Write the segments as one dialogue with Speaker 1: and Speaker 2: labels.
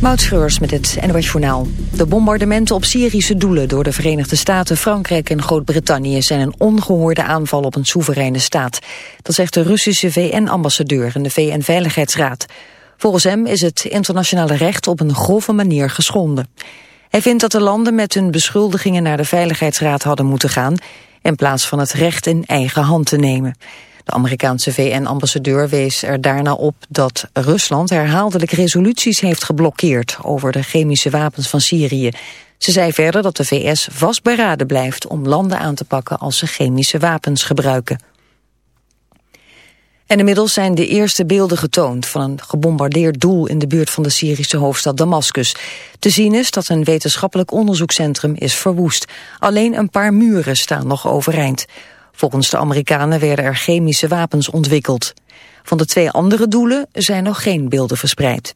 Speaker 1: Moutschreurs met het NOS Journaal. De bombardementen op Syrische doelen door de Verenigde Staten, Frankrijk en Groot-Brittannië zijn een ongehoorde aanval op een soevereine staat. Dat zegt de Russische VN-ambassadeur in de VN-veiligheidsraad. Volgens hem is het internationale recht op een grove manier geschonden. Hij vindt dat de landen met hun beschuldigingen naar de Veiligheidsraad hadden moeten gaan... in plaats van het recht in eigen hand te nemen. De Amerikaanse VN-ambassadeur wees er daarna op dat Rusland herhaaldelijk resoluties heeft geblokkeerd over de chemische wapens van Syrië. Ze zei verder dat de VS vastberaden blijft om landen aan te pakken als ze chemische wapens gebruiken. En inmiddels zijn de eerste beelden getoond van een gebombardeerd doel in de buurt van de Syrische hoofdstad Damascus. Te zien is dat een wetenschappelijk onderzoekscentrum is verwoest. Alleen een paar muren staan nog overeind. Volgens de Amerikanen werden er chemische wapens ontwikkeld. Van de twee andere doelen zijn nog geen beelden verspreid.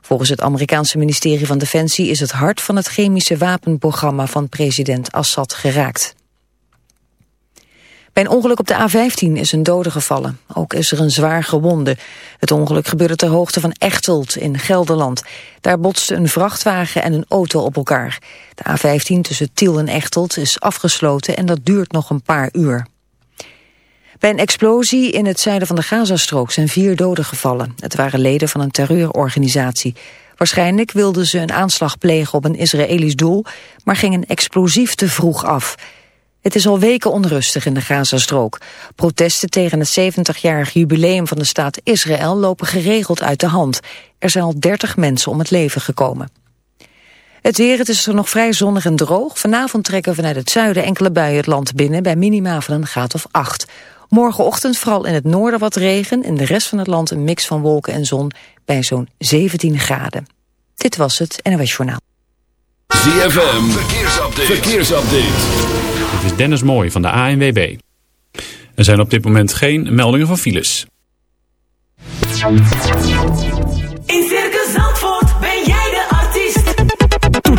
Speaker 1: Volgens het Amerikaanse ministerie van Defensie is het hart van het chemische wapenprogramma van president Assad geraakt. Bij een ongeluk op de A15 is een dode gevallen. Ook is er een zwaar gewonde. Het ongeluk gebeurde ter hoogte van Echteld in Gelderland. Daar botsten een vrachtwagen en een auto op elkaar. De A15 tussen Tiel en Echteld is afgesloten en dat duurt nog een paar uur. Bij een explosie in het zuiden van de Gazastrook zijn vier doden gevallen. Het waren leden van een terreurorganisatie. Waarschijnlijk wilden ze een aanslag plegen op een Israëlisch doel, maar ging een explosief te vroeg af. Het is al weken onrustig in de Gazastrook. Protesten tegen het 70-jarig jubileum van de staat Israël lopen geregeld uit de hand. Er zijn al 30 mensen om het leven gekomen. Het weer, het is er nog vrij zonnig en droog. Vanavond trekken vanuit het zuiden enkele buien het land binnen... bij minima van een graad of 8. Morgenochtend vooral in het noorden wat regen. In de rest van het land een mix van wolken en zon bij zo'n 17 graden. Dit was het NOS Journaal.
Speaker 2: ZFM, verkeersupdate. verkeersupdate.
Speaker 3: Dit is Dennis Mooij van de ANWB. Er zijn op dit moment geen meldingen van files.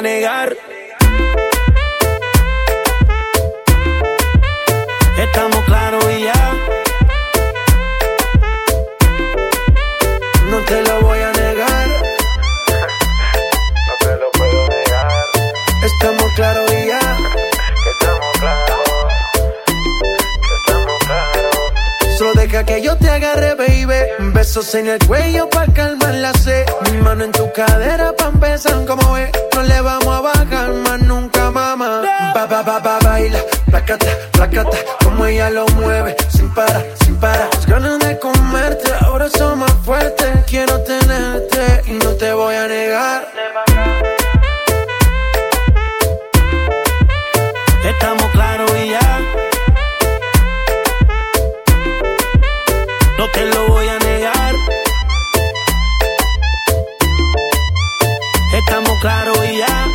Speaker 4: Negar. Besos en el cuello pa' calmar la sed. Mi mano en tu cadera pa' empezar como es. No le vamos a bajar más nunca, mamá. Ba, ba, ba, ba, baila. Placata, placata. Como ella lo mueve. Sin parar, sin parar. Las ganas de comerte. Ahora son más fuertes. Quiero tenerte y no te voy a negar.
Speaker 5: claro y ya.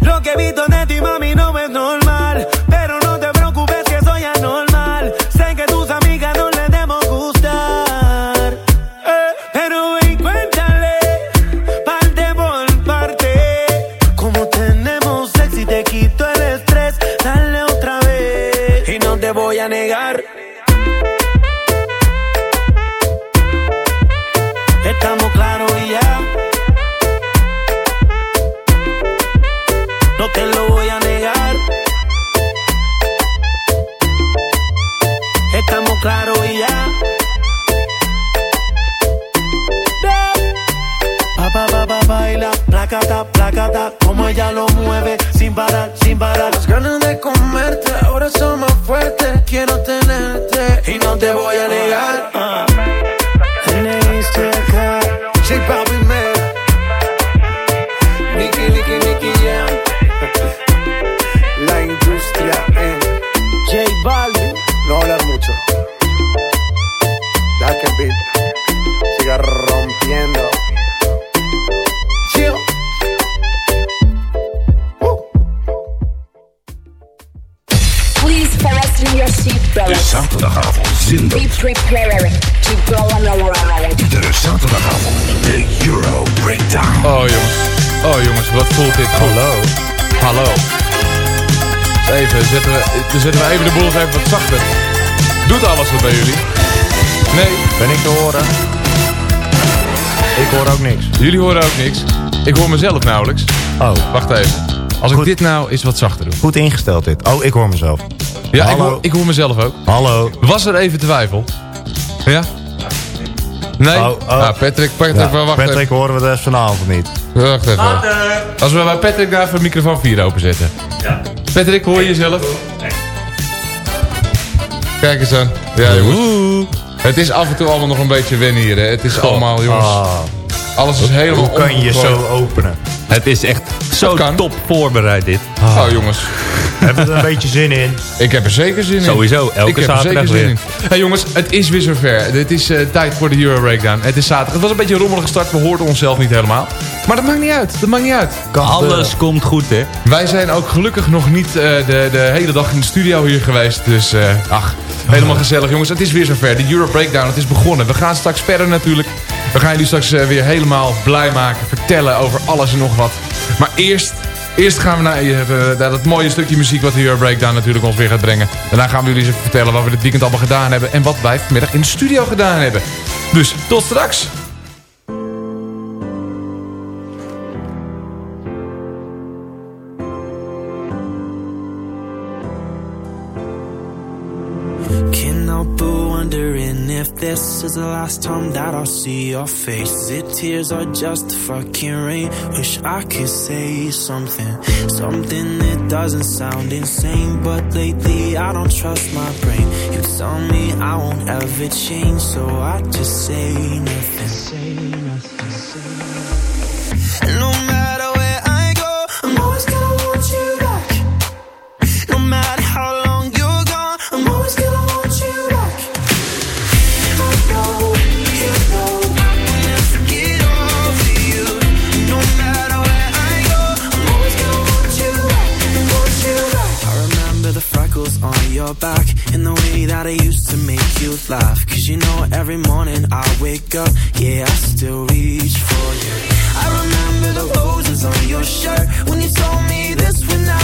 Speaker 5: Lo que he visto de ti, mami, no es normal. Pero no te preocupes que
Speaker 6: soy anormal. Sé que tus amigas no
Speaker 7: les
Speaker 6: debemos gustar. Eh, pero ven, cuéntale, parte por parte. Como tenemos sexy, te quito el estrés. Dale otra vez.
Speaker 7: Y no te
Speaker 6: voy a negar. Ik hoor mezelf nauwelijks.
Speaker 7: Oh.
Speaker 6: Wacht even. Als ik dit nou eens wat zachter doe.
Speaker 7: Goed ingesteld dit. Oh, ik hoor mezelf.
Speaker 6: Ja, ik hoor, ik hoor mezelf ook.
Speaker 7: Hallo.
Speaker 6: Was er even twijfel? Ja? Nee?
Speaker 7: Oh, oh.
Speaker 6: Nou, Patrick, Patrick,
Speaker 7: Ja,
Speaker 6: wacht
Speaker 7: Patrick
Speaker 6: even.
Speaker 7: horen we dus vanavond niet.
Speaker 6: Wacht even. Als we bij Patrick daar even microfoon 4 openzetten. Ja. Patrick, hoor je jezelf? Kijk eens aan. Ja, jongens. Het is af en toe allemaal nog een beetje wennen hier. Hè. Het is allemaal, jongens.
Speaker 7: Ah,
Speaker 6: Alles is helemaal
Speaker 7: hoe kan je zo openen?
Speaker 8: Het is echt zo top voorbereid dit.
Speaker 6: Oh, jongens.
Speaker 7: Hebben we er een beetje zin in?
Speaker 6: Ik heb er zeker zin in.
Speaker 8: Sowieso, elke
Speaker 6: ik heb er
Speaker 8: zaterdag
Speaker 6: zeker zin
Speaker 8: weer.
Speaker 6: in. Hey jongens, het is weer zover. Het is eh, tijd voor de Euro Breakdown. Het is zaterdag. Het was een beetje een rommelige start. We hoorden onszelf niet helemaal. Maar dat maakt niet uit. Dat maakt niet uit.
Speaker 8: Alles komt goed, hè?
Speaker 6: Wij zijn ook gelukkig nog niet eh, de, de hele dag in de studio hier geweest. Dus eh, ach, helemaal gezellig jongens. Het is weer zover. De Euro Breakdown, het is begonnen. We gaan straks verder natuurlijk. We gaan jullie straks eh, weer helemaal blij maken. Vertellen over alles en nog wat. Maar eerst, eerst gaan we naar, naar dat mooie stukje muziek wat de Euro Breakdown natuurlijk ons weer gaat brengen. Daarna gaan we jullie eens vertellen wat we dit weekend allemaal gedaan hebben. En wat wij vanmiddag in de studio gedaan hebben. Dus tot straks.
Speaker 5: The last time that I'll see your face. Is it tears or just fucking rain? Wish I could say something, something that doesn't sound insane. But lately I don't trust my brain. You tell me I won't ever change, so I just say nothing. Say nothing. No matter on your back and the way that I used to make you laugh. Cause you know every morning I wake up, yeah, I still reach for you. I remember the roses on your shirt when you told me this would never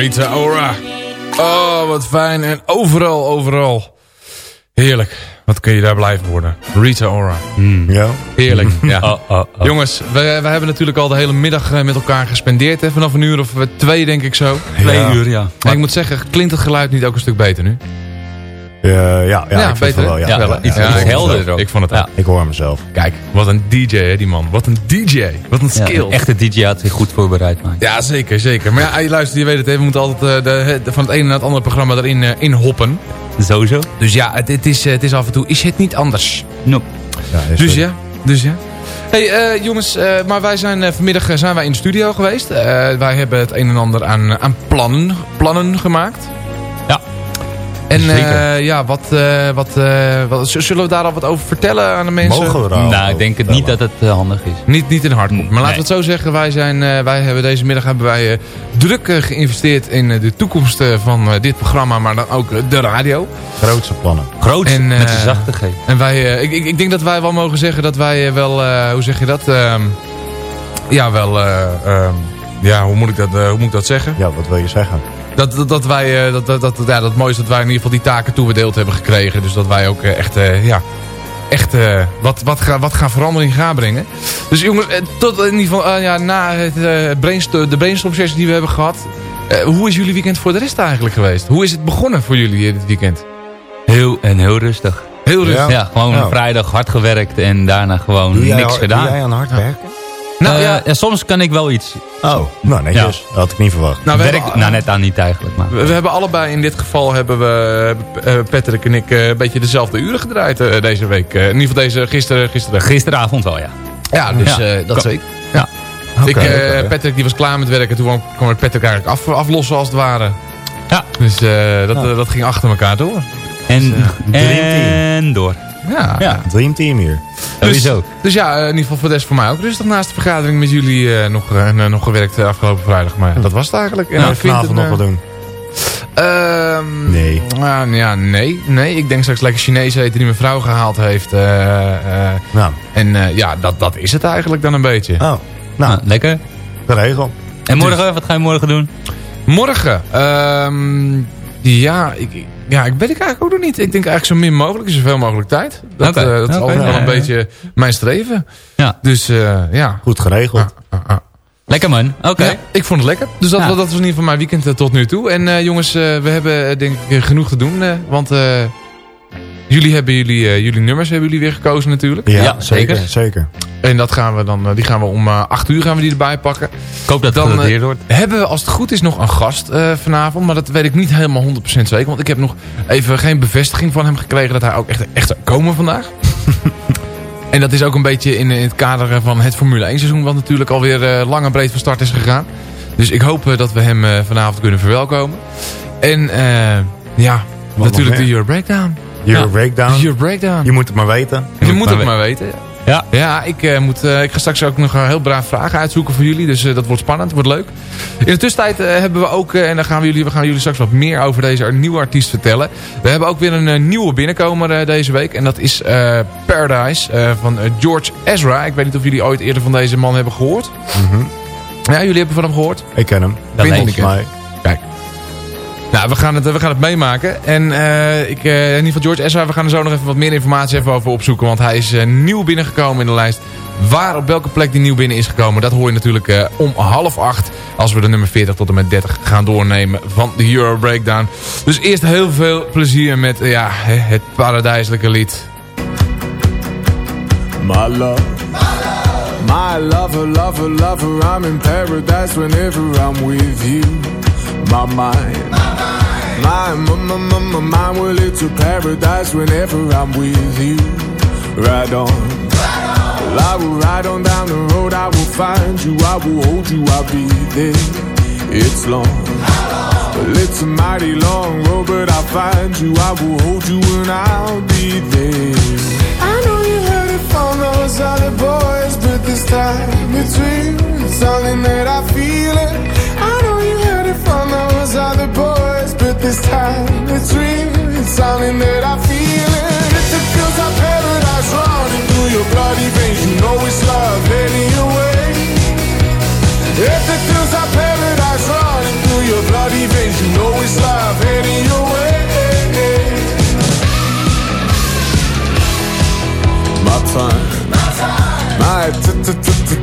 Speaker 6: Rita Ora. Oh, wat fijn. En overal, overal. Heerlijk. Wat kun je daar blijven worden. Rita Ora.
Speaker 7: Ja.
Speaker 6: Heerlijk. Ja.
Speaker 8: Oh, oh, oh.
Speaker 6: Jongens, we, we hebben natuurlijk al de hele middag eh, met elkaar gespendeerd. Hè? Vanaf een uur of eh, twee, denk ik zo.
Speaker 8: Twee
Speaker 7: Ja.
Speaker 8: uur, ja.
Speaker 6: En ik moet zeggen, klinkt het geluid niet ook een stuk beter nu?
Speaker 7: Ja, ja, ja, ik vind
Speaker 6: beter.
Speaker 7: het wel. Ja,
Speaker 8: Ja,
Speaker 7: ja,
Speaker 8: iets-
Speaker 7: ja,
Speaker 8: iets
Speaker 7: ik-
Speaker 8: helderder ook.
Speaker 6: Ik vond het
Speaker 8: Ja.
Speaker 7: Ik hoor mezelf.
Speaker 6: Kijk, wat een DJ hè, die man. Wat een DJ. Wat een
Speaker 8: Ja,
Speaker 6: skill.
Speaker 8: een echte DJ had zich goed voorbereid, man.
Speaker 6: Ja, zeker, zeker. Maar ja, je luistert, je weet het, hè, we moeten altijd eh, de, de- van het ene naar het andere programma erin eh, in hoppen.
Speaker 8: Sowieso.
Speaker 6: Dus ja, het, het, is, eh, het is af en toe, is het niet anders.
Speaker 8: Nope.
Speaker 7: Ja, is
Speaker 6: Dus ja, dus ja. hey, eh, jongens, eh, maar wij zijn eh, vanmiddag eh, zijn wij in de studio geweest. Eh, wij hebben het een en ander aan, aan plannen, plannen gemaakt. En eh, ja, wat, eh, wat, eh, wat, zullen we daar al wat over vertellen aan de mensen?
Speaker 7: Mogen we daar
Speaker 8: nou, ik denk het niet dat het handig is.
Speaker 6: Niet, niet in hardcore. Maar laten we het zo zeggen. Wij, zijn, eh, wij hebben deze middag hebben wij, eh, druk geïnvesteerd in eh, de toekomst van eh, dit programma. Maar dan ook de radio.
Speaker 7: Grootste plannen.
Speaker 8: Groot,
Speaker 6: En,
Speaker 8: met de zachte G.
Speaker 6: En wij, eh, ik, ik, ik denk dat wij wel mogen zeggen dat wij wel, eh, hoe zeg je dat? Ehm, ja, wel, eh, ehm, ja, hoe moet ik dat, hoe moet ik dat zeggen?
Speaker 7: Ja, wat wil je zeggen?
Speaker 6: Dat, dat, dat wij, eh, dat, dat, dat, ja, dat mooiste dat wij in ieder geval die taken toebedeeld hebben gekregen. Dus dat wij ook eh, echt, eh, ja, echt eh, wat, wat, gaan, wat gaan verandering gaan brengen. Dus jongens, tot in ieder geval, ja, na het, eh, brainstorm, de brainstorm sessie die we hebben gehad. eh, hoe is jullie weekend voor de rest eigenlijk geweest? Hoe is het begonnen voor jullie dit weekend?
Speaker 8: Heel, en heel rustig.
Speaker 6: Heel rustig.
Speaker 8: Ja, gewoon
Speaker 7: Ja.
Speaker 8: vrijdag hard gewerkt en daarna gewoon niks gedaan.
Speaker 7: Doe jij aan hard werken?
Speaker 6: Nou,
Speaker 8: Eh,
Speaker 6: ja.
Speaker 8: ja, soms kan ik wel iets.
Speaker 7: Oh, nou netjes. Dat had ik niet verwacht.
Speaker 6: Nou, we
Speaker 8: Werk,
Speaker 6: hebben-
Speaker 8: nou, net aan niet eigenlijk. Maar.
Speaker 6: We, we hebben allebei in dit geval hebben we eh, Patrick en ik eh, een beetje dezelfde uren gedraaid eh, deze week. Eh, in ieder geval deze gisteren. gisteren.
Speaker 8: Gisteravond wel, ja.
Speaker 6: Ja, dus
Speaker 8: Ja.
Speaker 6: eh, dat zeker.
Speaker 8: Ja.
Speaker 6: ik, eh. Patrick die was klaar met werken. Toen kwam ik Patrick eigenlijk af, aflossen als het ware.
Speaker 8: Ja.
Speaker 6: Dus eh, dat, dat ging achter elkaar door.
Speaker 8: En,
Speaker 7: Dreamteam.
Speaker 8: en door.
Speaker 6: Ja.
Speaker 8: Ja,
Speaker 7: Dream Team hier.
Speaker 8: sowieso.
Speaker 6: Dus ja, eh, in ieder geval voor des voor mij ook rustig naast de vergadering met jullie eh, nog, eh, nog gewerkt afgelopen vrijdag. Maar ja, dat was het eigenlijk. En vind
Speaker 7: vanavond
Speaker 6: het,
Speaker 7: nog wat doen.
Speaker 6: Ehm,
Speaker 7: Nee.
Speaker 6: nou, ja, nee. Nee, ik denk straks lekker Chinees eten die mijn vrouw gehaald heeft. eh, eh,
Speaker 7: Nou,
Speaker 6: en eh, ja, dat, dat is het eigenlijk dan een beetje.
Speaker 7: oh. Nou,
Speaker 8: Nou, lekker.
Speaker 7: de regel.
Speaker 8: En morgen, wat ga je morgen doen?
Speaker 6: Morgen. ehm, ja, ik, ja, ik weet ik eigenlijk ook nog niet. Ik denk eigenlijk zo min mogelijk, zoveel mogelijk tijd. Dat, eh, dat is altijd wel
Speaker 8: Ja,
Speaker 6: een
Speaker 8: ja, ja.
Speaker 6: beetje mijn streven.
Speaker 8: Ja.
Speaker 6: Dus eh, ja.
Speaker 7: Goed geregeld.
Speaker 6: Ah, ah.
Speaker 8: Lekker man. Oké.
Speaker 6: Ja, ik vond het lekker. Dus dat,
Speaker 8: Ja.
Speaker 6: dat was in ieder geval mijn weekend eh, tot nu toe. En eh, jongens, eh, we hebben denk ik genoeg te doen. eh, want eh, jullie hebben jullie, eh, jullie nummers hebben jullie weer gekozen natuurlijk.
Speaker 7: Ja,
Speaker 8: Ja,
Speaker 7: zeker.
Speaker 8: zeker.
Speaker 7: zeker.
Speaker 6: En dat gaan we dan, eh, die gaan we om eh 8 uur gaan we die erbij pakken.
Speaker 8: Ik hoop dat het
Speaker 6: Dan,
Speaker 8: gedateerd
Speaker 6: eh,
Speaker 8: wordt.
Speaker 6: hebben we als het goed is nog een gast eh, vanavond. Maar dat weet ik niet helemaal 100% zeker. Want ik heb nog even geen bevestiging van hem gekregen dat hij ook echt, echt zou komen vandaag. en dat is ook een beetje in, in het kader van het Formule 1 seizoen. Wat natuurlijk alweer eh, lang en breed van start is gegaan. Dus ik hoop dat we hem eh, vanavond kunnen verwelkomen. En eh, ja, natuurlijk de? Euro Breakdown. Ja.
Speaker 7: Breakdown.
Speaker 6: Euro Breakdown.
Speaker 7: Je moet het maar weten.
Speaker 6: Je moet het maar weten.
Speaker 8: Ja.
Speaker 6: Ja, ik, eh, moet, eh, ik ga straks ook nog een heel braaf vragen uitzoeken voor jullie. Dus eh, dat wordt spannend, wordt leuk. In de tussentijd hebben we ook, en dan gaan we, jullie, we gaan jullie straks wat meer over deze nieuwe artiest vertellen. We hebben ook weer een nieuwe binnenkomer eh, deze week. En dat is eh, Paradise eh, van George Ezra. Ik weet niet of jullie ooit eerder van deze man hebben gehoord.
Speaker 7: Mhm.
Speaker 6: Ja, jullie hebben van hem gehoord?
Speaker 7: Ik ken hem.
Speaker 6: Dat ik.
Speaker 7: Mij.
Speaker 6: Nou, we gaan het, we gaan het meemaken. En eh, ik, eh, in ieder geval George Ezra, we gaan er zo nog even wat meer informatie even over opzoeken. Want hij is eh, nieuw binnengekomen in de lijst. Waar, op welke plek die nieuw binnen is gekomen, dat hoor je natuurlijk om half acht. Als we de nummer 40 tot en met 30 gaan doornemen van de Euro Breakdown. Dus eerst heel veel plezier met ja, het paradijselijke lied.
Speaker 4: My love. My lover, lover, lover, I'm in paradise whenever I'm with you. My mind, my, my, my, my, my mind, well, it's a paradise whenever I'm with you. Ride on. Well, I will ride on down the road, I will find you, I will hold you, I'll be there. It's long. Well, it's a mighty long road, but I'll find you, I will hold you, and I'll be there. I know you heard it from those other boys, but this time real. It's something that I feel it. I know you heard it from those other boys, but this time it's real. It's something that I feel it. If it feels like paradise running through your bloody veins, you know it's love heading your way. If it feels like paradise running through your bloody veins, you know it's love heading your way. My time. My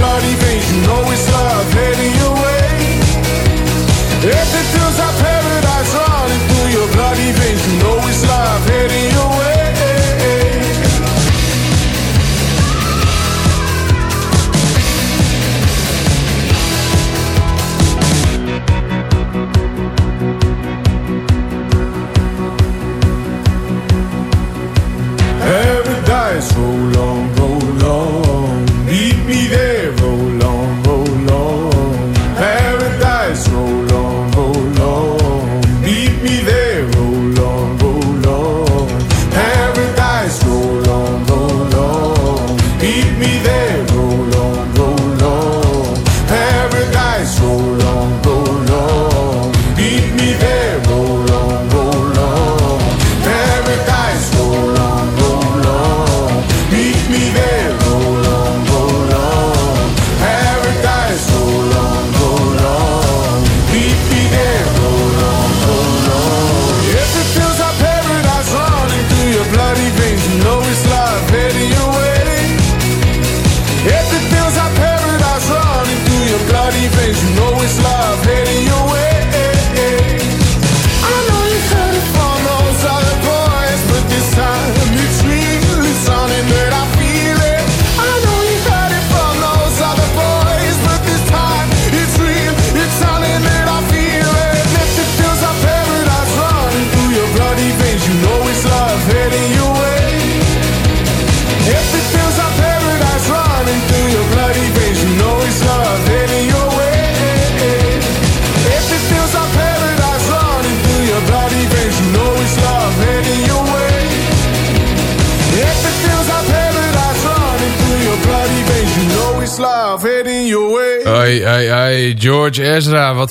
Speaker 4: bloody veins, you know it's love heading your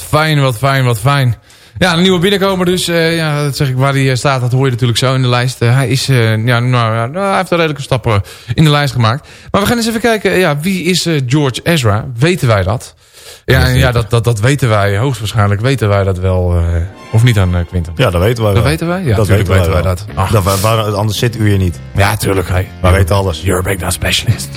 Speaker 6: fijn, wat fijn, wat fijn. Ja, een nieuwe binnenkomer dus. eh, ja, dat zeg ik waar hij eh, staat, dat hoor je natuurlijk zo in de lijst. Eh, hij, is, eh, ja, nou, ja, hij heeft een redelijke stappen in de lijst gemaakt. Maar we gaan eens even kijken, ja, wie is George Ezra? Weten wij dat? Ja, en ja dat, dat, dat weten wij. Hoogstwaarschijnlijk weten wij dat wel. Eh, of niet aan Quinten?
Speaker 7: Ja, dat weten wij
Speaker 6: Dat
Speaker 7: wel.
Speaker 6: weten wij? Ja,
Speaker 7: dat weten wij,
Speaker 6: weten wij dat. Ach.
Speaker 7: dat wij- waar- anders zit u hier niet.
Speaker 6: Ja, tuurlijk. Hey.
Speaker 7: Wij weten alles.
Speaker 6: You're a breakdown specialist.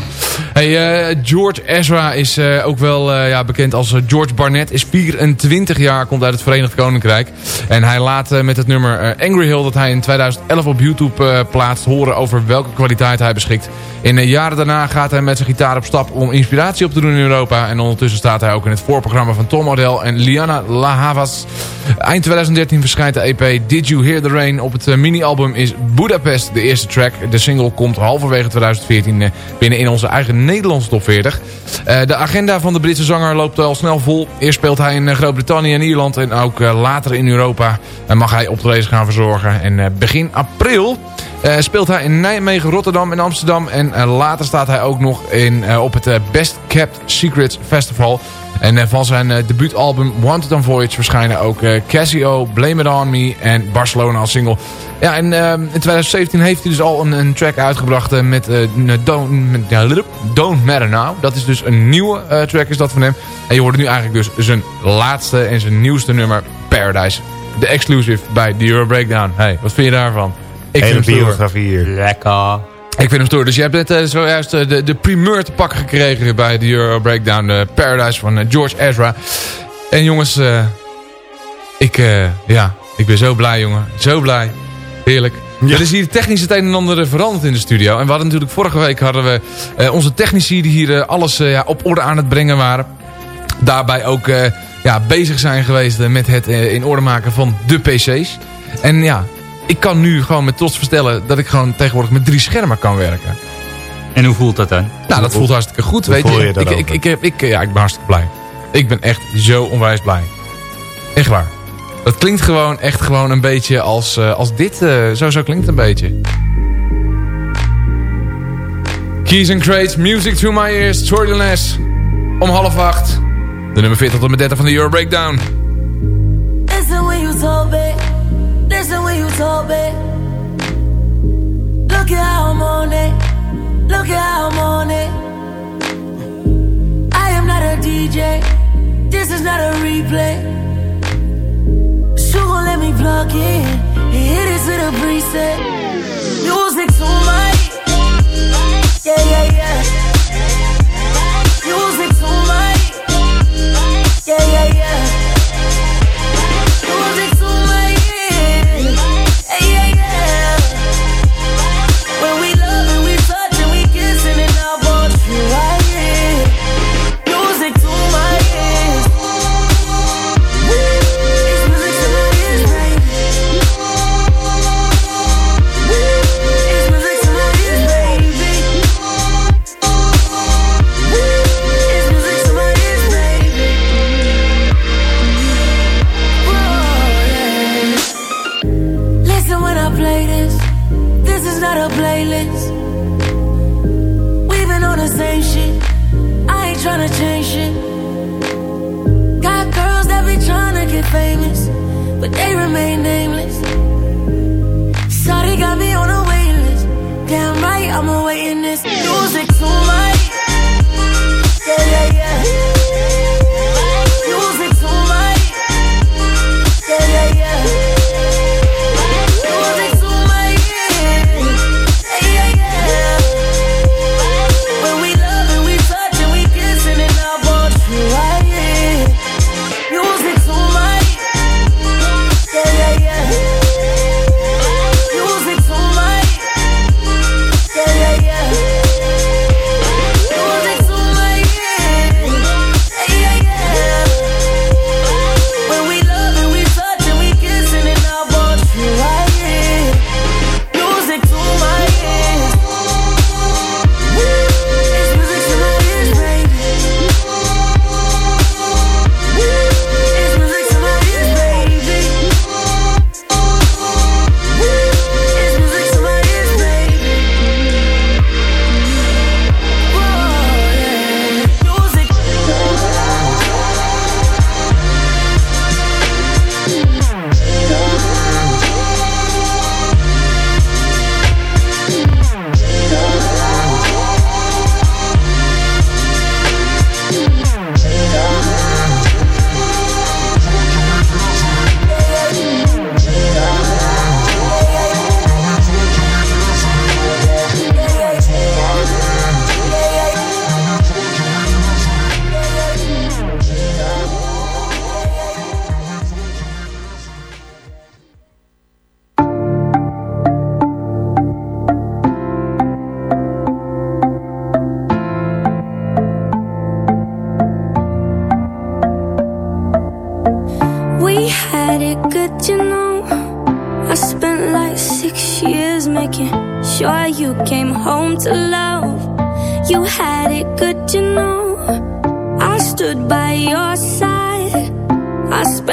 Speaker 6: Hey, eh, George Ezra is eh, ook wel eh, ja, bekend als eh, George Barnett. Is 24 jaar, komt uit het Verenigd Koninkrijk. En hij laat eh, met het nummer eh, Angry Hill dat hij in 2011 op YouTube eh, plaatst... horen over welke kwaliteit hij beschikt. In de jaren daarna gaat hij met zijn gitaar op stap om inspiratie op te doen in Europa. En ondertussen staat hij ook in het voorprogramma van Tom Odell en Liana La Havas. Eind 2013 verschijnt de EP Did You Hear the Rain. Op het eh, mini-album is Budapest de eerste track. De single komt halverwege 2014 eh, binnen in onze eigen Nederlandse top 40. Eh, de agenda van de Britse zanger loopt al snel vol. Eerst speelt hij in Groot-Brittannië en Ierland en ook later in Europa mag hij optredens gaan verzorgen. En begin april speelt hij in Nijmegen, Rotterdam en Amsterdam. En later staat hij ook nog in, op het Best Kept Secrets Festival. En eh, van zijn eh, debuutalbum Wanted on Voyage verschijnen ook eh, Casio, Blame It On Me en Barcelona als single. Ja, en eh, in 2017 heeft hij dus al een, een track uitgebracht met, eh, Don't, met ja, Don't Matter Now. Dat is dus een nieuwe eh, track is dat van hem. En je hoort nu eigenlijk dus zijn laatste en zijn nieuwste nummer Paradise. De exclusive bij The Euro Breakdown. Hey, wat vind je daarvan? Ik
Speaker 7: Hele biografie hier.
Speaker 8: Lekker.
Speaker 6: Ik vind hem stoer. Dus je hebt net eh, zojuist eh, de, de primeur te pakken gekregen bij de Euro Breakdown de Paradise van eh, George Ezra. En jongens, eh, ik, eh, ja, ik ben zo blij jongen. Zo blij. Heerlijk. Er is hier technisch het een en ander eh, veranderd in de studio. En we hadden natuurlijk vorige week hadden we eh, onze technici die hier eh, alles eh, ja, op orde aan het brengen waren. Daarbij ook eh, ja, bezig zijn geweest eh, met het eh, in orde maken van de PC's. En ja, ik kan nu gewoon met trots vertellen dat ik gewoon tegenwoordig met drie schermen kan werken.
Speaker 8: En hoe voelt dat dan?
Speaker 6: Nou, dat voelt hartstikke goed,
Speaker 7: Hoe
Speaker 6: weet
Speaker 7: voel
Speaker 6: je.
Speaker 7: je
Speaker 6: ik, ik, ik, heb- ik, ja, ik ben hartstikke blij. Ik ben echt zo onwijs blij. Echt waar. Dat klinkt gewoon echt gewoon een beetje als, eh, als dit. eh, zo, zo klinkt het een beetje. Keys and Crates, Music to My Ears, Les. Om half acht. De nummer 40 tot en met 30 van de Euro Breakdown.
Speaker 9: Listen when you talk, babe. Look at how I'm on it. Look at how I'm on it. I am not a DJ. This is not a replay. So gon' let me plug in. Hit it to the preset. Music to my. Yeah, yeah, yeah. Music to my. Yeah, yeah, yeah.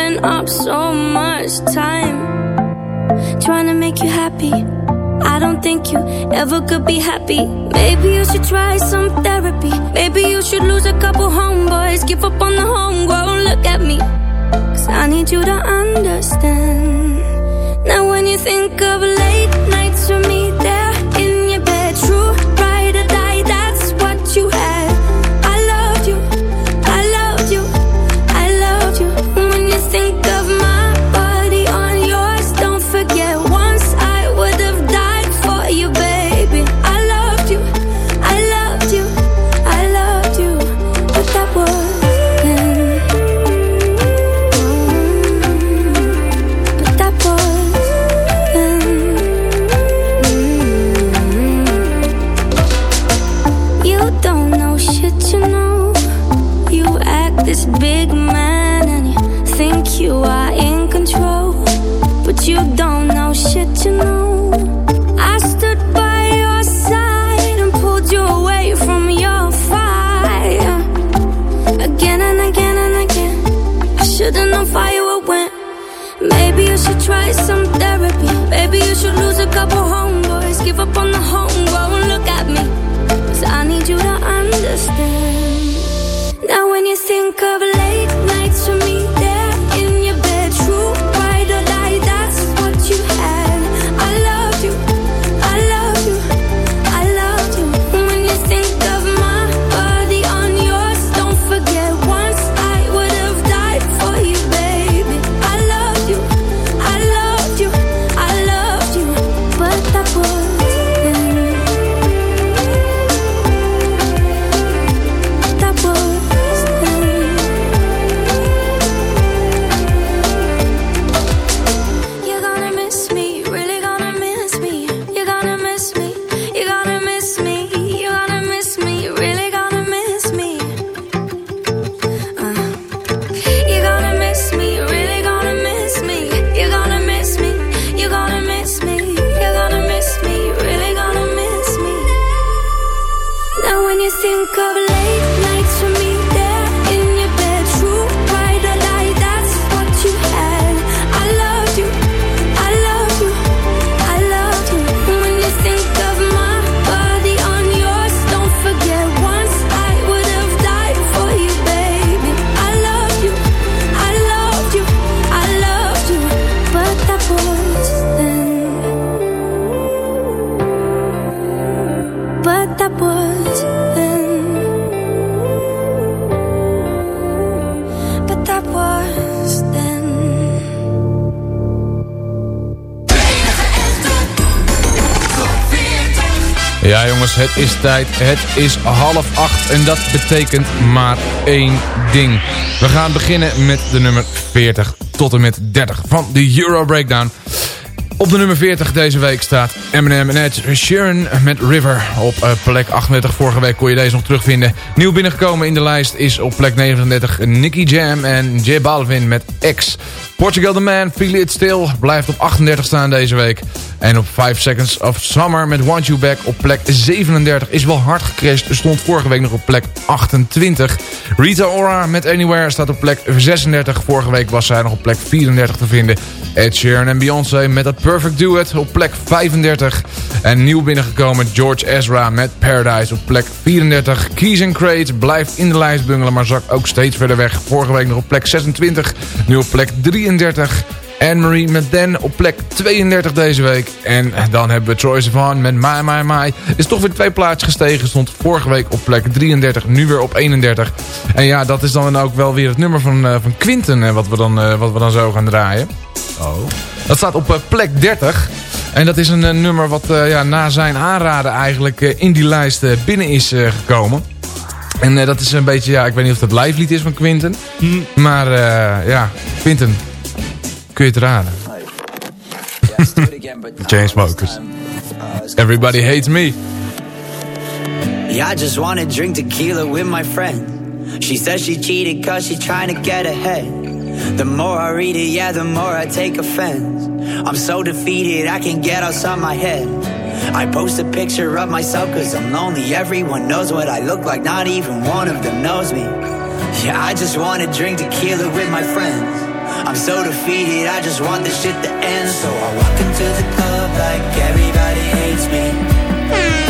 Speaker 9: I
Speaker 10: up so much time trying to make you happy. I don't think you ever could be happy. Maybe you should try some therapy. Maybe you should lose a couple homeboys. Give up on the homegrown. Look at me. Cause I need you to understand. Now, when you think of late nights with me, try some therapy. Maybe you should lose a couple homeboys. Give up on the homegrown. Look at me. Cause I need you to understand. Now when you think of late
Speaker 6: tijd. Het is half acht en dat betekent maar één ding. We gaan beginnen met de nummer 40 tot en met 30 van de Euro Breakdown. Op de nummer 40 deze week staat Eminem en Ed Sheeran met River op eh, plek 38. Vorige week kon je deze nog terugvinden. Nieuw binnengekomen in de lijst is op plek 39 Nicky Jam en J Balvin met X. Portugal The Man, Feel It Still, blijft op 38 staan deze week. En op 5 Seconds of Summer met Want You Back op plek 37 is wel hard gecrashed. Stond vorige week nog op plek 28. Rita Ora met Anywhere staat op plek 36. Vorige week was zij nog op plek 34 te vinden. Ed Sheeran en Beyoncé met het Perfect Duet op plek 35. En nieuw binnengekomen George Ezra met Paradise op plek 34. Keys and Crates blijft in de lijst bungelen, maar zakt ook steeds verder weg. Vorige week nog op plek 26, nu op plek 33. Anne-Marie met Den op plek 32 deze week. En dan hebben we Troy Sivan met My My My. Is toch weer twee plaatjes gestegen. Stond vorige week op plek 33, nu weer op 31. En ja, dat is dan ook wel weer het nummer van, eh, van Quinten wat, we dan, eh, wat we dan zo gaan draaien. Oh. Dat staat op eh, plek 30. En dat is een nummer wat ja, na zijn aanraden eigenlijk in die lijst binnen is gekomen. En dat is een beetje, ja, ik weet niet of het het live lied is van Quinten. Maar eh, ja, Quinten, Kun je het raden? Everybody hates me.
Speaker 5: Yeah, I just wanna drink tequila with my friend. She says she cheated cause she's trying to get ahead. The more I read it, yeah, the more I take offense. I'm so defeated, I can get outside my head.
Speaker 11: I post a picture of myself cause I'm lonely. Everyone knows what I look like, not even one of them knows me. Yeah, I just wanna drink tequila with my friends. I'm so defeated, I just want this shit to end. So I walk into the club like everybody hates me.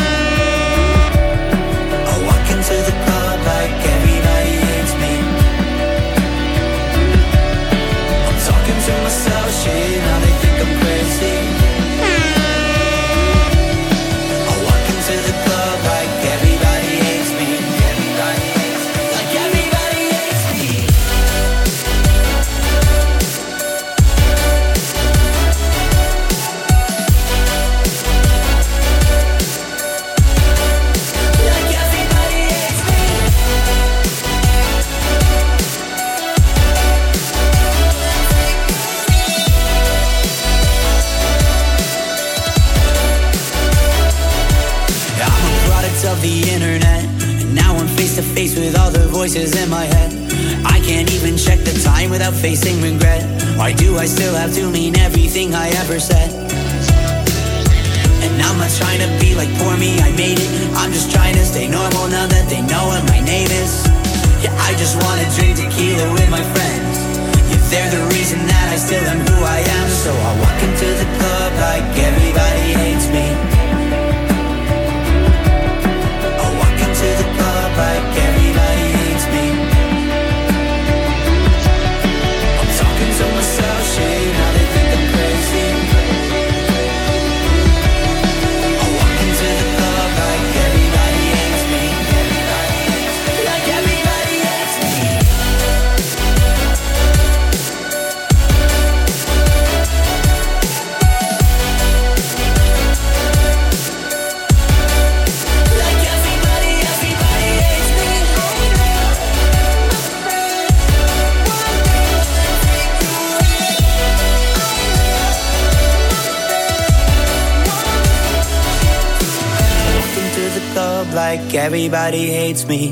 Speaker 11: everybody hates me.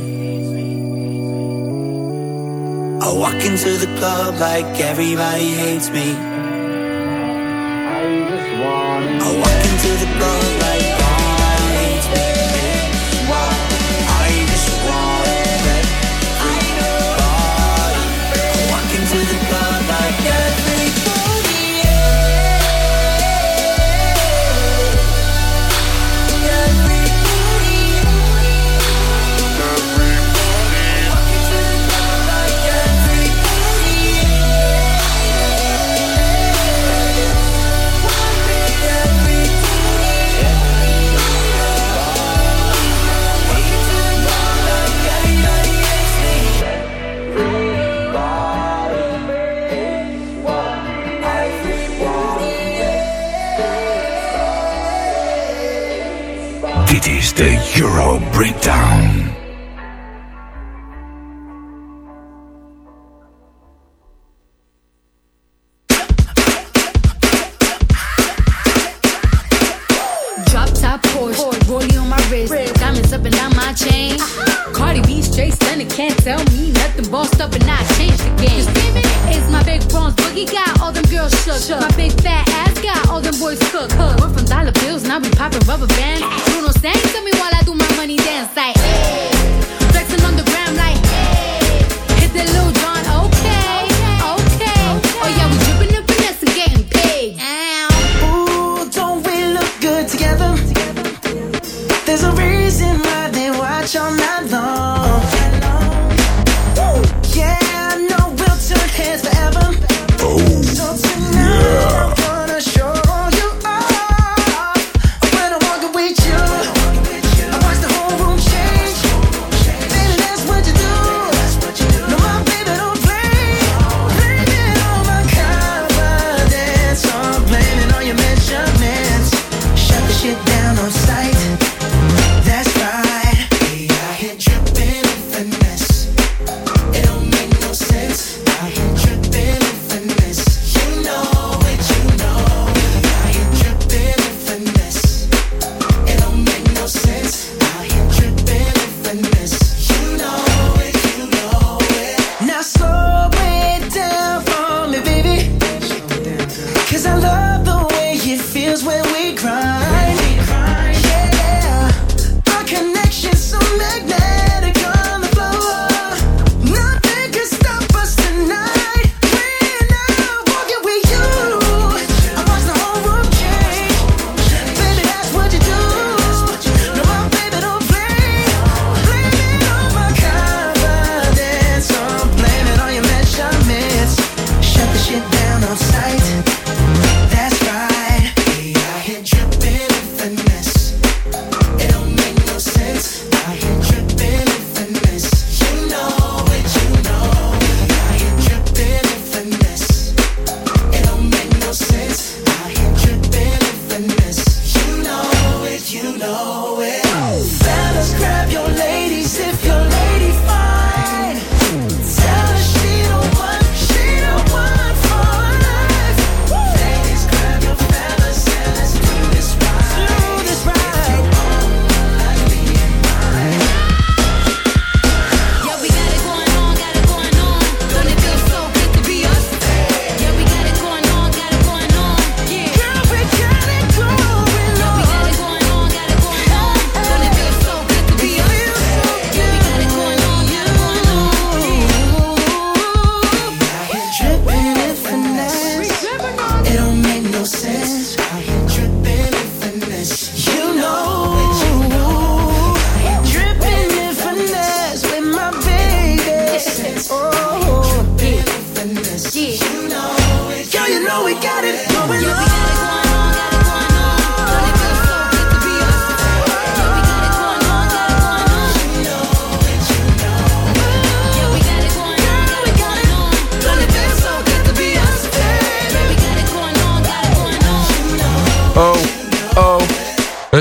Speaker 11: I walk into the club like everybody hates me.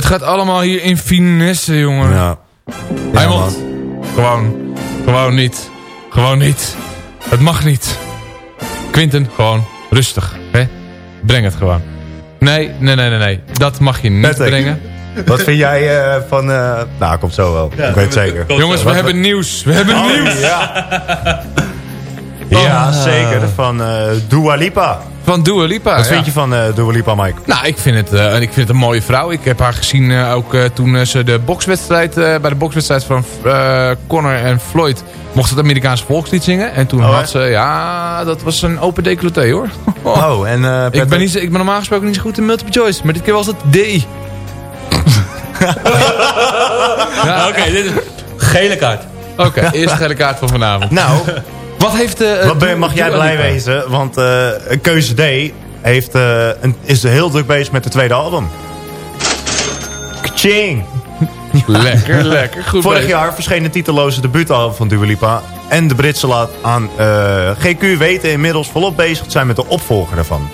Speaker 6: Gaat allemaal hier in finesse, jongen.
Speaker 7: Ja.
Speaker 6: Heimond. Gewoon. Gewoon niet. Gewoon niet. Het mag niet. Quinten, gewoon rustig. Hè? Breng het gewoon. Nee, nee, nee, nee, nee. Dat mag je niet
Speaker 7: Patrick.
Speaker 6: brengen.
Speaker 7: Wat vind jij eh, van... eh, nou, komt zo wel. ik weet het zeker.
Speaker 6: Jongens, we
Speaker 7: Wat-
Speaker 6: hebben nieuws. We hebben
Speaker 7: Oh,
Speaker 6: nieuws.
Speaker 7: Ja, ja zeker. Van eh Dua Lipa.
Speaker 6: Van Dua Lipa.
Speaker 7: Wat
Speaker 6: ja.
Speaker 7: vind je van eh Dua Lipa, Mike?
Speaker 6: Nou, ik vind, het, eh, ik vind het een mooie vrouw. Ik heb haar gezien eh, ook eh, toen ze de bokswedstrijd, eh, bij de bokswedstrijd van eh Conor en Floyd mocht het Amerikaanse volkslied zingen. En toen
Speaker 7: Oh,
Speaker 6: had ze, ja, dat was een open decolleté hoor.
Speaker 7: Oh, en eh,
Speaker 6: ik, ben niet, ik ben normaal gesproken niet zo goed in multiple choice, maar dit keer was het D. ja,
Speaker 8: Oké, dit is gele kaart.
Speaker 6: Oké, eerste gele kaart van vanavond.
Speaker 7: Nou,
Speaker 6: Wat heeft... eh,
Speaker 7: wat ben, mag jij blij wezen? Want eh, Keuze D heeft, eh, een, is heel druk bezig met de tweede album. Kaching!
Speaker 6: Lekker, lekker. Goed
Speaker 7: Vorig
Speaker 6: bezig.
Speaker 7: jaar verscheen de titeloze debuutalbum van Dua Lipa. En de Britse laat aan eh, GQ weten inmiddels volop bezig te zijn met de opvolger daarvan.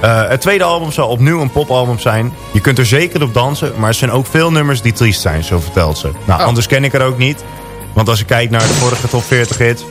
Speaker 7: Eh, het tweede album zal opnieuw een popalbum zijn. Je kunt er zeker op dansen, maar er zijn ook veel nummers die triest zijn, zo vertelt ze. Nou,
Speaker 6: Oh.
Speaker 7: anders ken ik er ook niet. Want als ik kijk naar de vorige top 40 hits...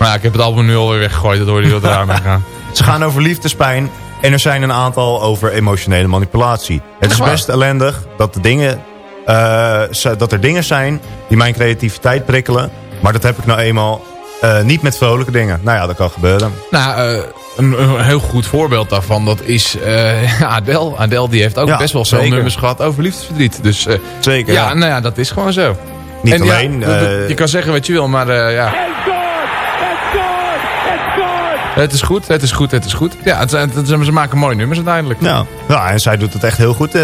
Speaker 6: Maar ja, ik heb het album nu alweer weggegooid, dat hoorde je wat eraan gaan.
Speaker 7: Ze gaan over liefdespijn en er zijn een aantal over emotionele manipulatie. Het is best ellendig dat, de dingen, eh, dat er dingen zijn die mijn creativiteit prikkelen. Maar dat heb ik nou eenmaal eh, niet met vrolijke dingen. Nou ja, dat kan gebeuren.
Speaker 6: Nou, eh, een, een heel goed voorbeeld daarvan, dat is eh Adele. Adele die heeft ook
Speaker 7: Ja,
Speaker 6: best wel
Speaker 7: zeker.
Speaker 6: nummers gehad over liefdesverdriet. Dus eh,
Speaker 7: Zeker,
Speaker 6: ja,
Speaker 7: ja.
Speaker 6: nou ja, dat is gewoon zo.
Speaker 7: Niet
Speaker 6: En
Speaker 7: alleen. eh,
Speaker 6: je kan zeggen wat je wil, maar eh, ja. Het is goed, het is goed, het is goed. Ja, het, ze maken mooie nummers uiteindelijk.
Speaker 7: ja. ja, en zij doet het echt heel goed eh,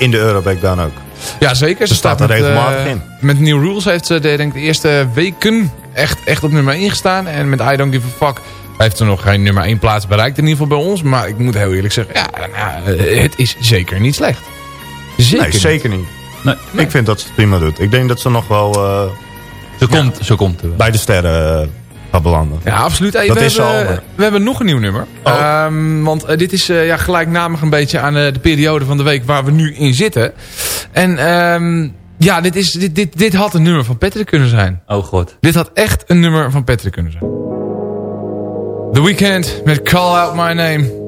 Speaker 7: in de Eurobreak dan ook.
Speaker 6: Ja, zeker. Ze
Speaker 7: Ze staat
Speaker 6: staat
Speaker 7: er
Speaker 6: met,
Speaker 7: regelmatig
Speaker 6: eh,
Speaker 7: in.
Speaker 6: Met New Rules heeft ze de, denk ik, de eerste weken echt, echt op nummer 1 gestaan. En met I Don't Give a Fuck heeft ze nog geen nummer 1 plaats bereikt. In ieder geval bij ons. Maar ik moet heel eerlijk zeggen, ja, nou, eh, het is zeker niet slecht. Zeker
Speaker 7: nee,
Speaker 6: niet.
Speaker 7: zeker niet.
Speaker 8: Nee.
Speaker 7: Ik vind dat ze het prima doet. Ik denk dat ze nog wel eh,
Speaker 8: Zo komt, zo komt het.
Speaker 7: bij de sterren eh, gaat belanden.
Speaker 6: Ja, absoluut. Hey,
Speaker 7: Dat
Speaker 6: we,
Speaker 7: is
Speaker 6: hebben, we hebben nog een nieuw nummer.
Speaker 7: Oh.
Speaker 6: Ehm, want eh, dit is eh, ja, gelijknamig een beetje aan eh, de periode van de week waar we nu in zitten. En ehm, ja, dit, is, dit, dit, dit had een nummer van Patrick kunnen zijn.
Speaker 8: Oh god.
Speaker 6: Dit had echt een nummer van Patrick kunnen zijn. The Weeknd met Call Out My Name.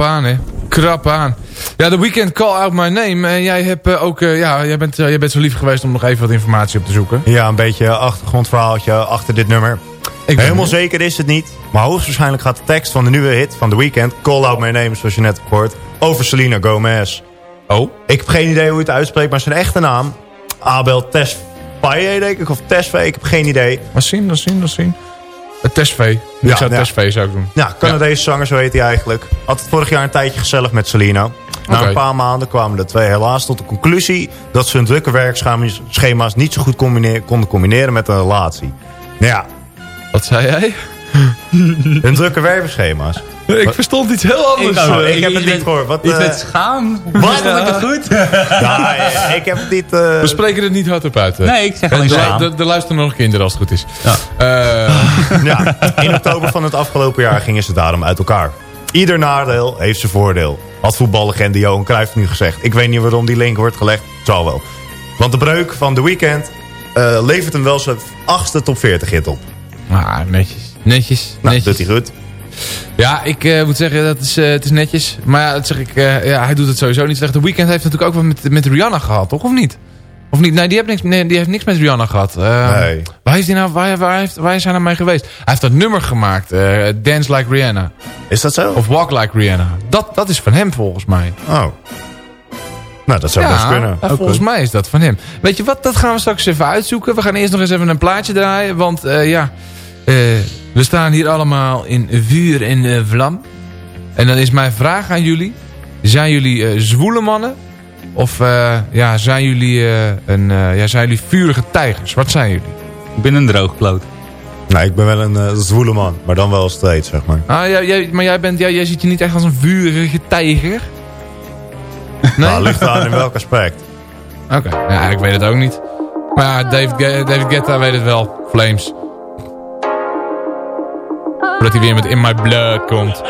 Speaker 6: Krap aan, hè. Krap aan. Ja, de weekend Call Out My Name. En jij, hebt, eh, ook, eh, ja, jij, bent, eh, jij bent zo lief geweest om nog even wat informatie op te zoeken.
Speaker 7: Ja, een beetje achtergrondverhaaltje achter dit nummer. Helemaal
Speaker 6: benieuwd.
Speaker 7: zeker is het niet. Maar hoogstwaarschijnlijk gaat de tekst van de nieuwe hit van The Weeknd... Call Out My Name, zoals je net hebt gehoord... over Selena Gomez.
Speaker 6: Oh?
Speaker 7: Ik heb geen idee hoe je het uitspreekt, maar zijn echte naam... Abel Tesfaye, denk ik. Of Tesfaye, ik heb geen idee.
Speaker 6: Maar zien, dat zien, dat zien. Het Tesfaye.
Speaker 7: Ja,
Speaker 6: ik zou
Speaker 7: ja.
Speaker 6: Tesfaye zou ik doen.
Speaker 7: Ja, Canadese zanger, zo heet hij eigenlijk. Had het vorig jaar een tijdje gezellig met Selena. Na een paar maanden kwamen de twee helaas tot de conclusie... dat ze hun drukke werkschema's niet zo goed konden combineren met een relatie. Nou ja.
Speaker 6: Wat zei jij?
Speaker 7: hun drukke werkschema's.
Speaker 6: Ik verstond iets heel anders.
Speaker 7: Ik,
Speaker 6: eh.
Speaker 7: ik heb het niet gehoord. Wat,
Speaker 8: Iets
Speaker 7: eh,
Speaker 8: met schaam.
Speaker 7: Wat?
Speaker 8: Ik het goed?
Speaker 7: Ja, eh, ik heb het niet... eh,
Speaker 6: We spreken het niet hardop uit. hè?
Speaker 8: Nee, ik zeg alleen
Speaker 6: Er-
Speaker 8: schaam.
Speaker 6: Er er luisteren nog kinderen als het goed is. Ja.
Speaker 7: ja, in oktober van het afgelopen jaar gingen ze daarom uit elkaar. Ieder nadeel heeft zijn voordeel. Had voetballegende Johan Cruijff nu gezegd. Ik weet niet waarom die link wordt gelegd. Het zal wel. Want de breuk van The Weeknd eh, levert hem wel zijn achtste top 40 hit op.
Speaker 6: Ah, netjes. Netjes.
Speaker 7: Nou,
Speaker 6: netjes.
Speaker 7: doet hij goed.
Speaker 6: Ja, ik eh, moet zeggen, dat is, eh, het is netjes. Maar ja, dat zeg ik, ja, hij doet het sowieso niet slecht. De Weeknd heeft natuurlijk ook wat met, met Rihanna gehad, toch? Of niet? Of niet? Nee, die heeft niks, nee, die heeft niks met Rihanna gehad. Eh,
Speaker 7: Nee.
Speaker 6: Waar, heeft hij nou, waar, waar, heeft, waar is hij nou mee geweest? Hij heeft dat nummer gemaakt, eh, Dance Like Rihanna.
Speaker 7: Is dat zo?
Speaker 6: Of Walk Like Rihanna. Dat, dat is van hem volgens mij.
Speaker 7: Oh. Nou, dat zou best kunnen.
Speaker 6: ja, volgens mij is dat van hem. Weet je wat, dat gaan we straks even uitzoeken. We gaan eerst nog eens even een plaatje draaien. Want eh, ja, eh, we staan hier allemaal in vuur en eh, vlam. En dan is mijn vraag aan jullie. Zijn jullie eh, zwoele mannen? Of eh, ja, zijn, jullie, eh, een, eh, ja, zijn jullie vurige tijgers? Wat zijn jullie?
Speaker 8: Ik ben een droogkloot.
Speaker 7: Nou, ik ben wel een eh, zwoele man. Maar dan wel straight, zeg maar.
Speaker 6: Ah, jij, jij, maar jij, bent, jij, jij ziet je niet echt als een vurige tijger? Nee?
Speaker 7: Nou, ligt aan in welk aspect.
Speaker 6: Oké, ja, ik weet het ook niet. Maar ja, David, David Guetta weet het wel. Flames. Voordat hij weer met In My Blood komt.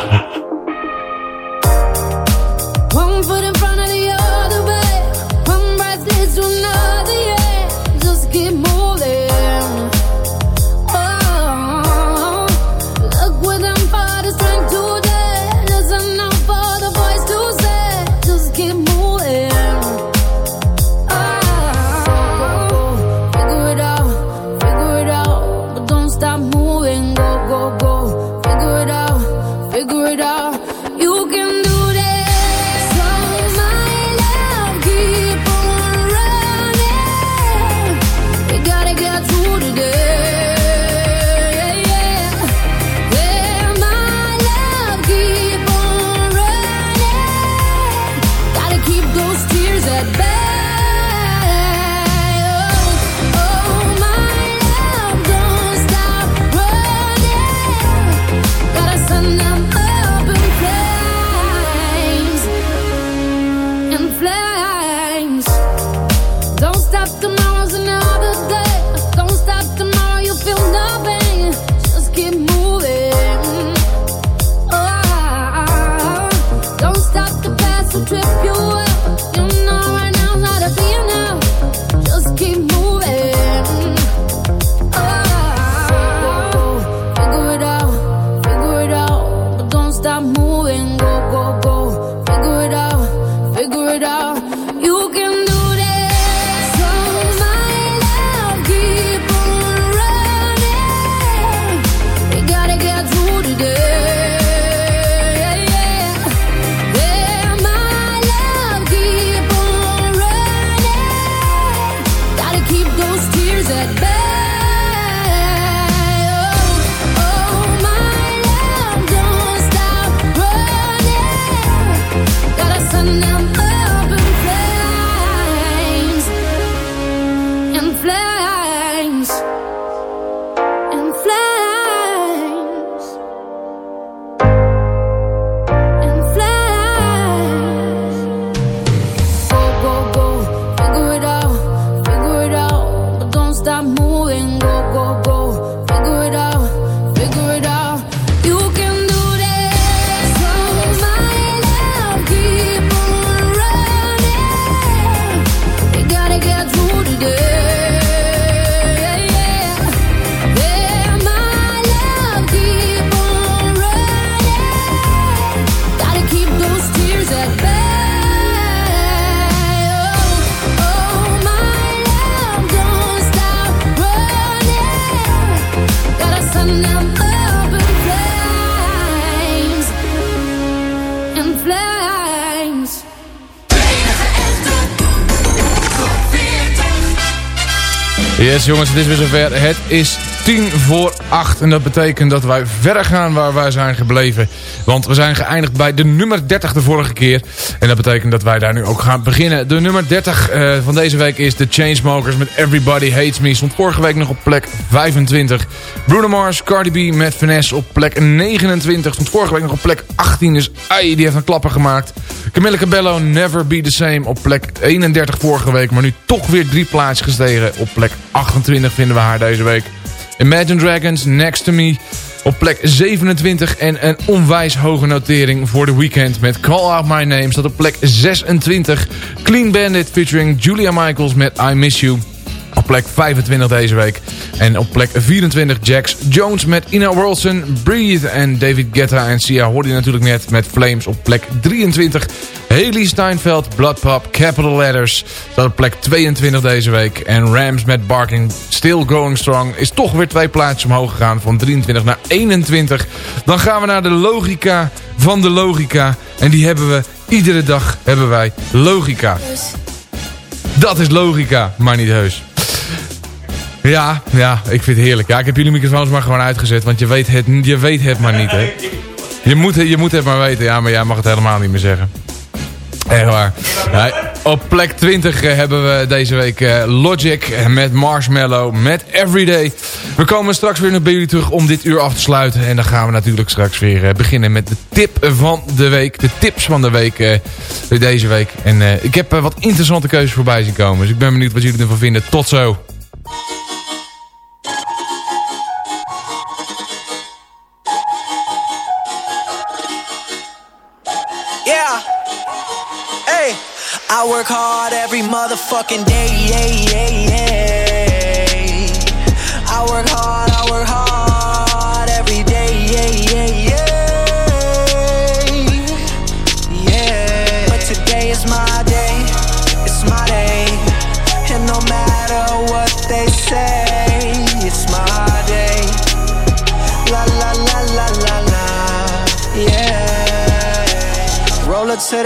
Speaker 6: Yes jongens, het is weer zover. Het is tien voor acht. En dat betekent dat wij verder gaan waar wij zijn gebleven. Want we zijn geëindigd bij de nummer 30 de vorige keer. En dat betekent dat wij daar nu ook gaan beginnen. De nummer 30 eh, van deze week is The Chainsmokers met Everybody Hates Me. Stond vorige week nog op plek 25. Bruno Mars, Cardi B met Finesse op plek 29. Stond vorige week nog op plek 18. Dus ai, die heeft een klapper gemaakt. Camilla Cabello, Never Be The Same op plek 31 vorige week. Maar nu toch weer drie plaatsjes gestegen. Op plek 28 vinden we haar deze week. Imagine Dragons, Next To Me op plek 27. En een onwijs hoge notering voor de weekend met Call Out My Name staat op plek 26. Clean Bandit featuring Julia Michaels met I Miss You. Op plek 25 deze week. En op plek 24 Jax Jones met Ina Wilson, Breathe en David Guetta en Sia hoorde je natuurlijk net met Flames op plek 23. Haley Steinfeld, Blood Pop, Capital Letters staat op plek 22 deze week. En Rams met Barking, Still Going Strong, is toch weer twee plaatsjes omhoog gegaan van 23 naar 21. Dan gaan we naar de logica van de logica. En die hebben we, iedere dag hebben wij logica. Dat is logica, maar niet heus. Ja, ja, ik vind het heerlijk. Ja, ik heb jullie microfoons maar gewoon uitgezet, want je weet het, je weet het maar niet, hè. Je moet, je moet het maar weten, ja, maar jij mag het helemaal niet meer zeggen. Echt waar. Op plek 20 eh, hebben we deze week eh, Logic met Marshmallow met Everyday. We komen straks weer naar bij jullie terug om dit uur af te sluiten. En dan gaan we natuurlijk straks weer eh, beginnen met de tip van de week. De tips van de week deze week. En ik heb wat interessante keuzes voorbij zien komen. Dus ik ben benieuwd wat jullie ervan vinden. Tot zo.
Speaker 5: Motherfucking day. Yeah, yeah, yeah.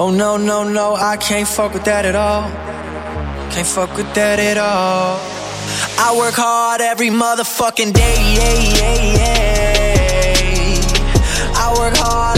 Speaker 5: Oh no, no, no, I can't fuck with that at all. Can't fuck with that at all. I work hard every motherfucking day. Yeah, yeah, yeah. I work hard,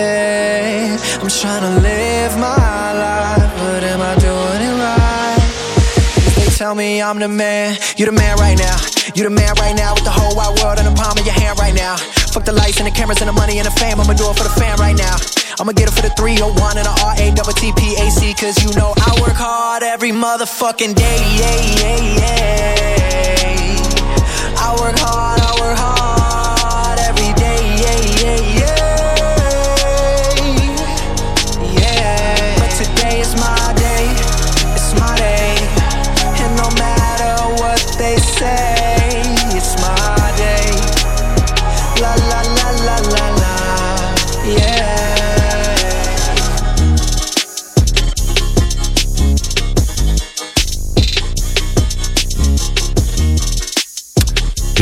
Speaker 5: I'm trying to live my life, but am I doing it right? They tell me I'm the man, you the man right now. You the man right now with the whole wide world in the palm of your hand right now. Fuck the lights and the cameras and the money and the fame. I'ma do it for the fam right now. I'ma get it for the 301 and the R-A-T-T-P-A-C Cause you know I work hard every motherfucking day yeah, yeah, yeah. I work hard, I work hard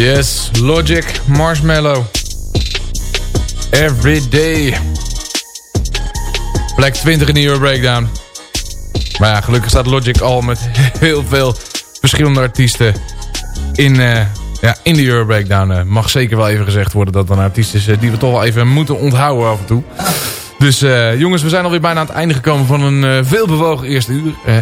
Speaker 6: Yes, Logic, Marshmallow. Every day. Plek 20 in de Euro Breakdown. Maar ja, gelukkig staat Logic al met heel veel verschillende artiesten in, eh, ja, in de Euro Breakdown. Eh, mag zeker wel even gezegd worden dat er een artiest is eh, die we toch wel even moeten onthouden af en toe. Dus eh, jongens, we zijn alweer bijna aan het einde gekomen van een eh, veelbewogen eerste uur. Eh,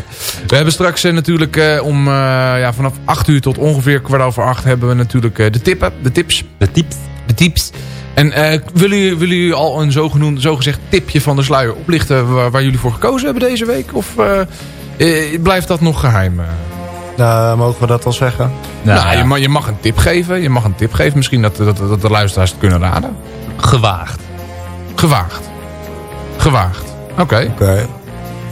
Speaker 6: we hebben straks eh, natuurlijk eh, om eh, ja, vanaf 8 uur tot ongeveer kwart over 8 hebben we natuurlijk eh, de tippen, de tips.
Speaker 8: De tips.
Speaker 6: De tips. En eh, willen, jullie, willen jullie al een zogenoemd, zogezegd tipje van de sluier oplichten waar, waar jullie voor gekozen hebben deze week? Of eh, eh, blijft dat nog geheim? eh?
Speaker 7: Nou, mogen we dat wel zeggen?
Speaker 6: Nou, Je, mag, je mag een tip geven. Je mag een tip geven. Misschien dat, dat, dat de luisteraars het kunnen raden.
Speaker 8: Gewaagd.
Speaker 6: Gewaagd. Gewaagd. Oké.
Speaker 7: Oké.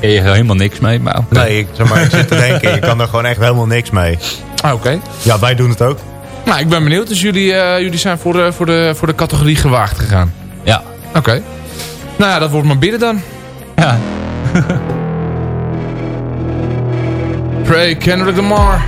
Speaker 8: Ken je helemaal niks mee, maar.
Speaker 7: Nee, ik, zeg maar, ik zit te denken, je kan er gewoon echt helemaal niks mee.
Speaker 6: Ah, Oké.
Speaker 7: Ja, wij doen het ook.
Speaker 6: Nou, ik ben benieuwd. Dus jullie, eh, jullie zijn voor de, voor, de, voor de categorie gewaagd gegaan.
Speaker 8: Ja.
Speaker 6: Oké. Nou ja, dat wordt maar bidden dan.
Speaker 8: Ja.
Speaker 6: Pray Kendrick Lamar.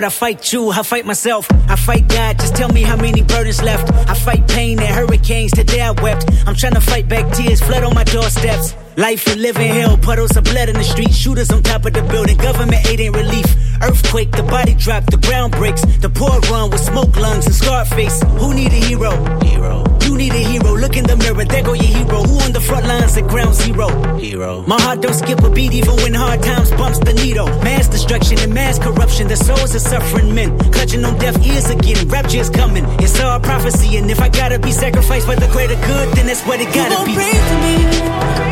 Speaker 4: I
Speaker 12: fight you, I fight myself, I fight God. Just tell me how many burdens left. I fight pain and hurricanes. Today I wept. I'm trying to fight back tears, flood on my doorsteps. Life and living hell, puddles of blood in the street, shooters on top of the building. Government aid ain't relief. Earthquake, the body drop, the ground breaks. The poor run with smoke lungs and scar face. Who need a hero? Hero. You need a hero. Look in the mirror, there go your hero. Who on the front lines at ground zero? Hero. My heart don't skip a beat even when hard times bumps the needle. Mass destruction and mass corruption. The souls of suffering men. Clutching on deaf ears again. Rapture is coming. It's all prophecy. And if I gotta be sacrificed for the greater good, then that's what it gotta be.
Speaker 4: pray for me?